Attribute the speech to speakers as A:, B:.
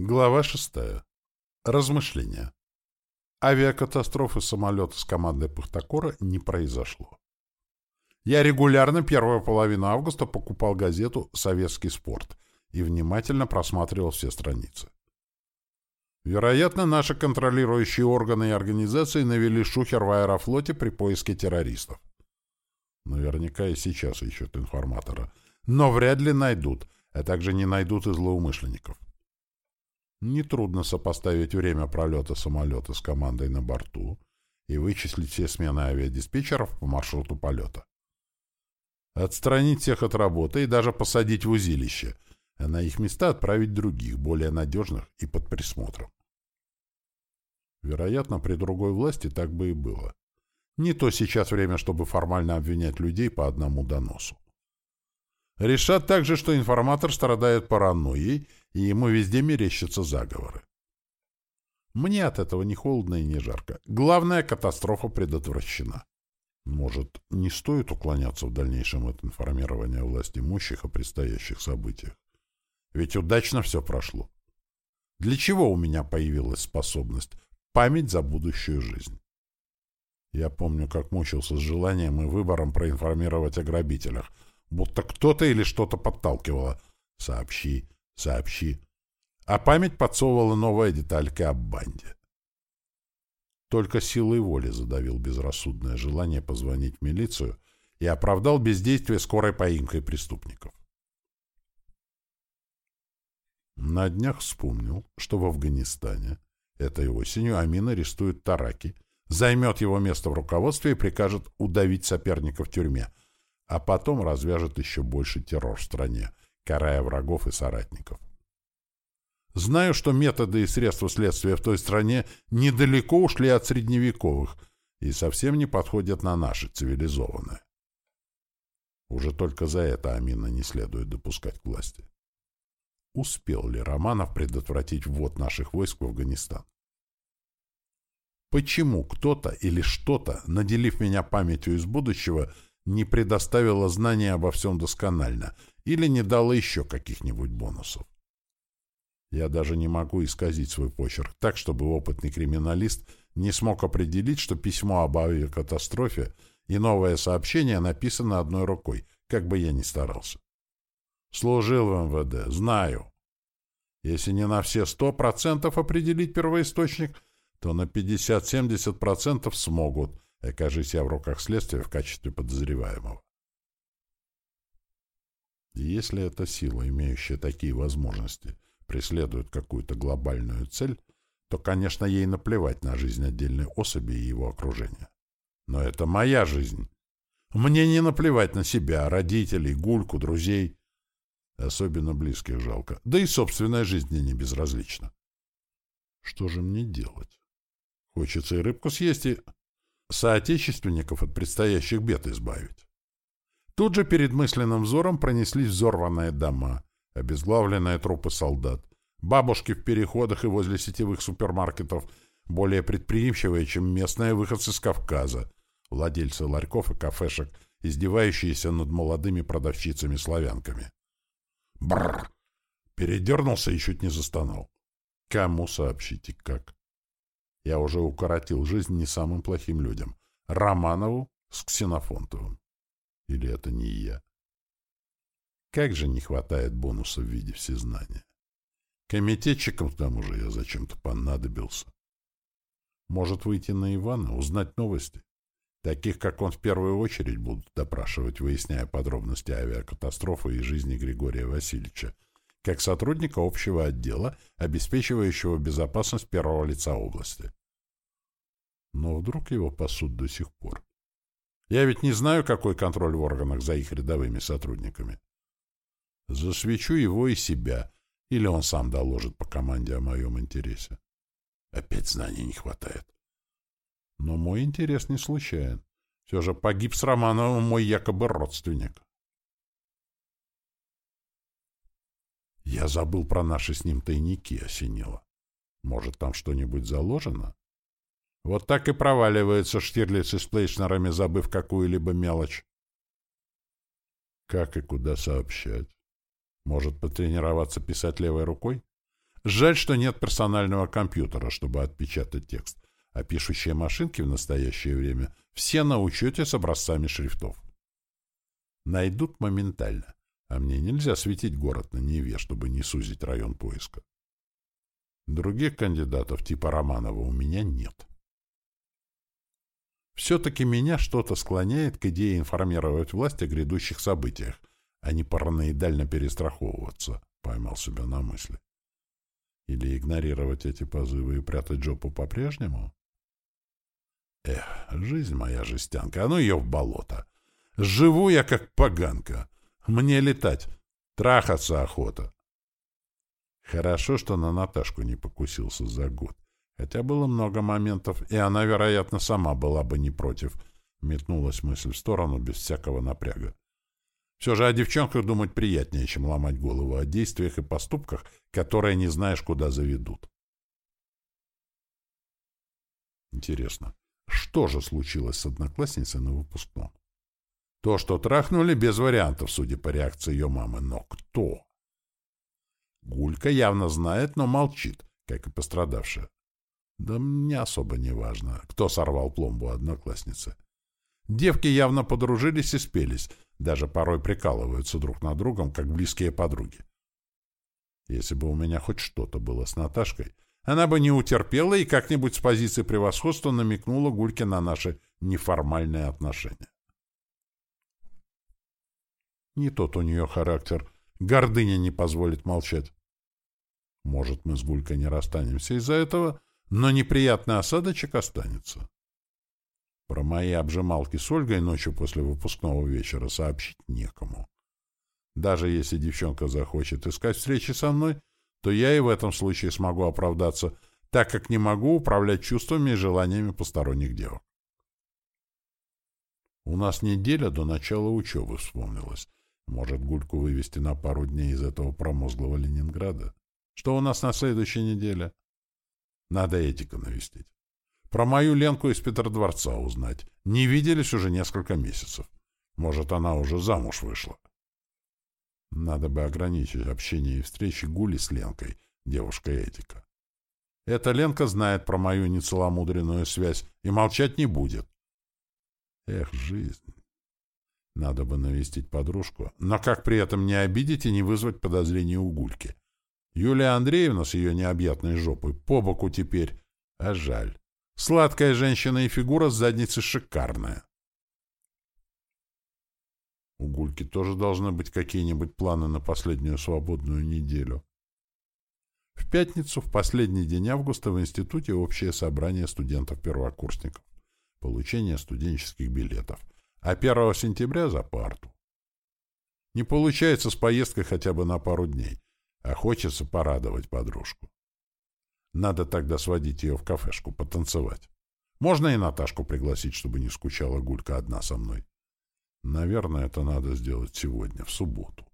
A: Глава шестая. Размышления. Авиакатастрофы самолета с командой Пахтакора не произошло. Я регулярно первую половину августа покупал газету «Советский спорт» и внимательно просматривал все страницы. Вероятно, наши контролирующие органы и организации навели шухер в аэрофлоте при поиске террористов. Наверняка и сейчас ищут информатора. Но вряд ли найдут, а также не найдут и злоумышленников. Нетрудно сопоставить время пролета самолета с командой на борту и вычислить все смены авиадиспетчеров по маршруту полета. Отстранить всех от работы и даже посадить в узилище, а на их места отправить других, более надежных и под присмотром. Вероятно, при другой власти так бы и было. Не то сейчас время, чтобы формально обвинять людей по одному доносу. Решат также, что информатор страдает паранойей и ему везде мерещатся заговоры. Мне от этого не холодно и не жарко. Главная катастрофа предотвращена. Может, не стоит уклоняться в дальнейшем от информирования власти имущих о предстоящих событиях? Ведь удачно все прошло. Для чего у меня появилась способность память за будущую жизнь? Я помню, как мучился с желанием и выбором проинформировать о грабителях, будто кто-то или что-то подталкивало. Сообщи, Сообщи. А память подсовывала новая деталька об банде. Только силой воли задавил безрассудное желание позвонить в милицию и оправдал бездействие скорой поимкой преступников. На днях вспомнил, что в Афганистане этой осенью Амин арестует Тараки, займет его место в руководстве и прикажет удавить соперника в тюрьме, а потом развяжет еще больше террор в стране, карая врагов и соратников. Знаю, что методы и средства следствия в той стране недалеко ушли от средневековых и совсем не подходят на наши, цивилизованные. Уже только за это Амина не следует допускать к власти. Успел ли Романов предотвратить ввод наших войск в Афганистан? Почему кто-то или что-то, наделив меня памятью из будущего, не предоставило знания обо всем досконально или не дало еще каких-нибудь бонусов. Я даже не могу исказить свой почерк так, чтобы опытный криминалист не смог определить, что письмо об авиакатастрофе и новое сообщение написано одной рукой, как бы я ни старался. Служил в МВД, знаю. Если не на все сто процентов определить первоисточник, то на 50-70% смогут, окажись я в руках следствия в качестве подозреваемого. Если эта сила, имеющая такие возможности, преследует какую-то глобальную цель, то, конечно, ей наплевать на жизнь отдельной особи и его окружения. Но это моя жизнь. Мне не наплевать на себя, родителей, гульку, друзей. Особенно близких жалко. Да и собственная жизнь мне не безразлична. Что же мне делать? Хочется и рыбку съесть, и соотечественников от предстоящих бед избавить. Тут же перед мысленным взором пронеслись взорванные дома, обезглавленные трупы солдат, бабушки в переходах и возле сетевых супермаркетов, более предприимчивые, чем местные выходцы с Кавказа, владельцы ларьков и кафешек, издевающиеся над молодыми продавщицами-славянками. Бррр! Передернулся и чуть не застонал. Кому сообщите как? Я уже укоротил жизнь не самым плохим людям. Романову с Ксенофонтовым. Или это не я? Как же не хватает бонуса в виде всезнания. Комитетчиком к тому же я зачем-то понадобился. Может выйти на Ивана, узнать новости? Таких, как он, в первую очередь будут допрашивать, выясняя подробности авиакатастрофы и жизни Григория Васильевича, как сотрудника общего отдела, обеспечивающего безопасность первого лица области. Но вдруг его пасут до сих пор. Я ведь не знаю, какой контроль в органах за их рядовыми сотрудниками. Засвечу его и себя, или он сам доложит по команде о моем интересе. Опять знаний не хватает. Но мой интерес не случайен. Все же погиб с Романовым мой якобы родственник. Я забыл про наши с ним тайники, осенило. Может, там что-нибудь заложено? Вот так и проваливается Штирлиц с Плейшнерами, забыв какую-либо мелочь. Как и куда сообщать? Может, потренироваться писать левой рукой? Жаль, что нет персонального компьютера, чтобы отпечатать текст, а пишущие машинки в настоящее время все на учете с образцами шрифтов. Найдут моментально, а мне нельзя светить город на Неве, чтобы не сузить район поиска. Других кандидатов типа Романова у меня нет. Все-таки меня что-то склоняет к идее информировать власть о грядущих событиях, а не параноидально перестраховываться, поймал себя на мысли. Или игнорировать эти позывы и прятать жопу по-прежнему? Эх, жизнь моя жестянка, а ну ее в болото. Живу я как поганка. Мне летать, трахаться охота. Хорошо, что на Наташку не покусился за год. Хотя было много моментов, и она, вероятно, сама была бы не против. Метнулась мысль в сторону без всякого напряга. Все же о девчонках думать приятнее, чем ломать голову о действиях и поступках, которые не знаешь, куда заведут. Интересно, что же случилось с одноклассницей на выпускном? То, что трахнули, без вариантов, судя по реакции ее мамы. Но кто? Гулька явно знает, но молчит, как и пострадавшая. Да мне особо не важно, кто сорвал пломбу одноклассницы. Девки явно подружились и спелись, даже порой прикалываются друг над другом, как близкие подруги. Если бы у меня хоть что-то было с Наташкой, она бы не утерпела и как-нибудь с позиции превосходства намекнула Гульке на наши неформальные отношения. Не тот у нее характер. Гордыня не позволит молчать. Может, мы с Гулькой не расстанемся из-за этого, но неприятный осадочек останется. Про мои обжималки с Ольгой ночью после выпускного вечера сообщить некому. Даже если девчонка захочет искать встречи со мной, то я и в этом случае смогу оправдаться, так как не могу управлять чувствами и желаниями посторонних девок. У нас неделя до начала учебы вспомнилась. Может, Гульку вывести на пару дней из этого промозглого Ленинграда? Что у нас на следующей неделе? Надо этика навестить. Про мою Ленку из Петродворца узнать. Не виделись уже несколько месяцев. Может, она уже замуж вышла. Надо бы ограничить общение и встречи Гули с Ленкой, девушкой Этика. Эта Ленка знает про мою нецеломудренную связь и молчать не будет. Эх, жизнь. Надо бы навестить подружку, но как при этом не обидеть и не вызвать подозрений у Гульки. Юлия Андреевна с ее необъятной жопой по боку теперь, а жаль. Сладкая женщина и фигура с задницы шикарная. У Гульки тоже должны быть какие-нибудь планы на последнюю свободную неделю. В пятницу, в последний день августа, в институте общее собрание студентов-первокурсников. Получение студенческих билетов. А 1 сентября за парту. Не получается с поездкой хотя бы на пару дней, а хочется порадовать подружку. Надо тогда сводить ее в кафешку, потанцевать. Можно и Наташку пригласить, чтобы не скучала Гулька одна со мной. Наверное, это надо сделать сегодня, в субботу.